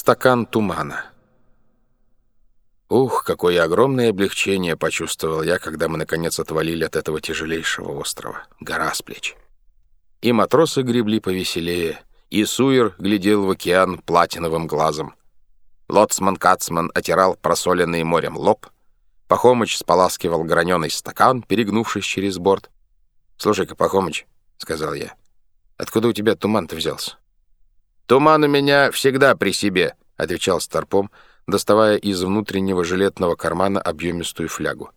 стакан тумана. Ух, какое огромное облегчение почувствовал я, когда мы наконец отвалили от этого тяжелейшего острова. Гора с плеч. И матросы гребли повеселее, и Суер глядел в океан платиновым глазом. Лоцман-кацман отирал просоленный морем лоб, Пахомыч споласкивал граненый стакан, перегнувшись через борт. «Слушай-ка, Пахомыч», — сказал я, — «откуда у тебя туман-то взялся?» «Туман у меня всегда при себе», — отвечал Старпом, доставая из внутреннего жилетного кармана объемистую флягу.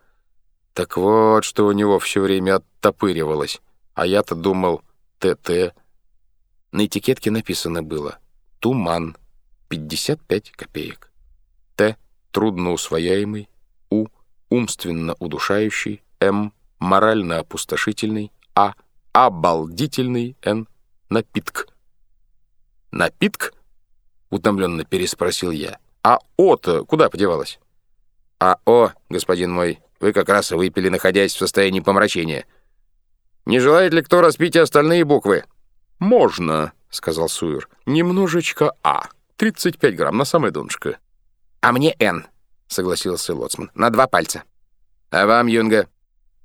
Так вот, что у него все время оттопыривалось. А я-то думал «ТТ». На этикетке написано было «Туман, 55 копеек». «Т» — трудноусвояемый, «У» — умственно удушающий, «М» — морально опустошительный, «А» — обалдительный, «Н» — напитк. «Напитк?» — утомленно переспросил я. «А О-то куда подевалась?» «А О, господин мой, вы как раз выпили, находясь в состоянии помрачения. Не желает ли кто распить остальные буквы?» «Можно», — сказал Суир. «Немножечко А. 35 грамм на самое донышко». «А мне Н», — согласился Лоцман. «На два пальца». «А вам, Юнга?»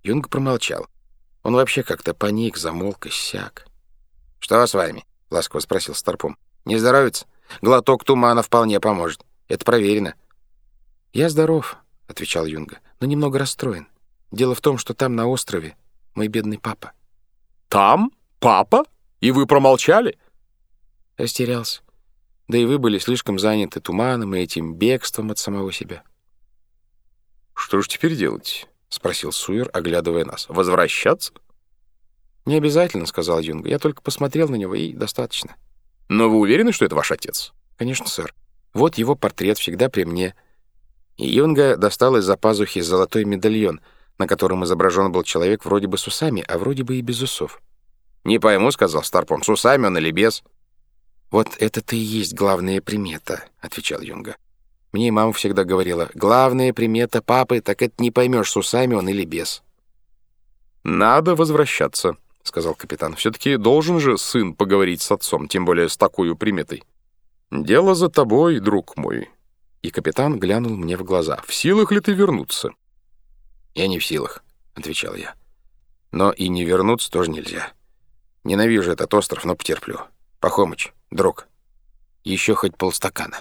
Юнг промолчал. Он вообще как-то паник, замолк и сяк. «Что с вами?» — ласково спросил Старпом. «Не здоровится? Глоток тумана вполне поможет. Это проверено». «Я здоров», — отвечал Юнга, — «но немного расстроен. Дело в том, что там, на острове, мой бедный папа». «Там? Папа? И вы промолчали?» Растерялся. Да и вы были слишком заняты туманом и этим бегством от самого себя. «Что ж теперь делать?» — спросил Суир, оглядывая нас. «Возвращаться?» «Не обязательно», — сказал Юнг. «Я только посмотрел на него, и достаточно». «Но вы уверены, что это ваш отец?» «Конечно, сэр. Вот его портрет всегда при мне». И Юнга достал из-за пазухи золотой медальон, на котором изображен был человек вроде бы с усами, а вроде бы и без усов. «Не пойму», — сказал Старпом, — «с усами он или без?» «Вот это-то и есть главная примета», — отвечал Юнга. «Мне мама всегда говорила, главная примета папы, так это не поймешь, с усами он или без». «Надо возвращаться», — сказал капитан. «Все-таки должен же сын поговорить с отцом, тем более с такой приметой. Дело за тобой, друг мой». И капитан глянул мне в глаза. «В силах ли ты вернуться?» «Я не в силах», — отвечал я. «Но и не вернуться тоже нельзя. Ненавижу этот остров, но потерплю. Пахомыч, друг, еще хоть полстакана».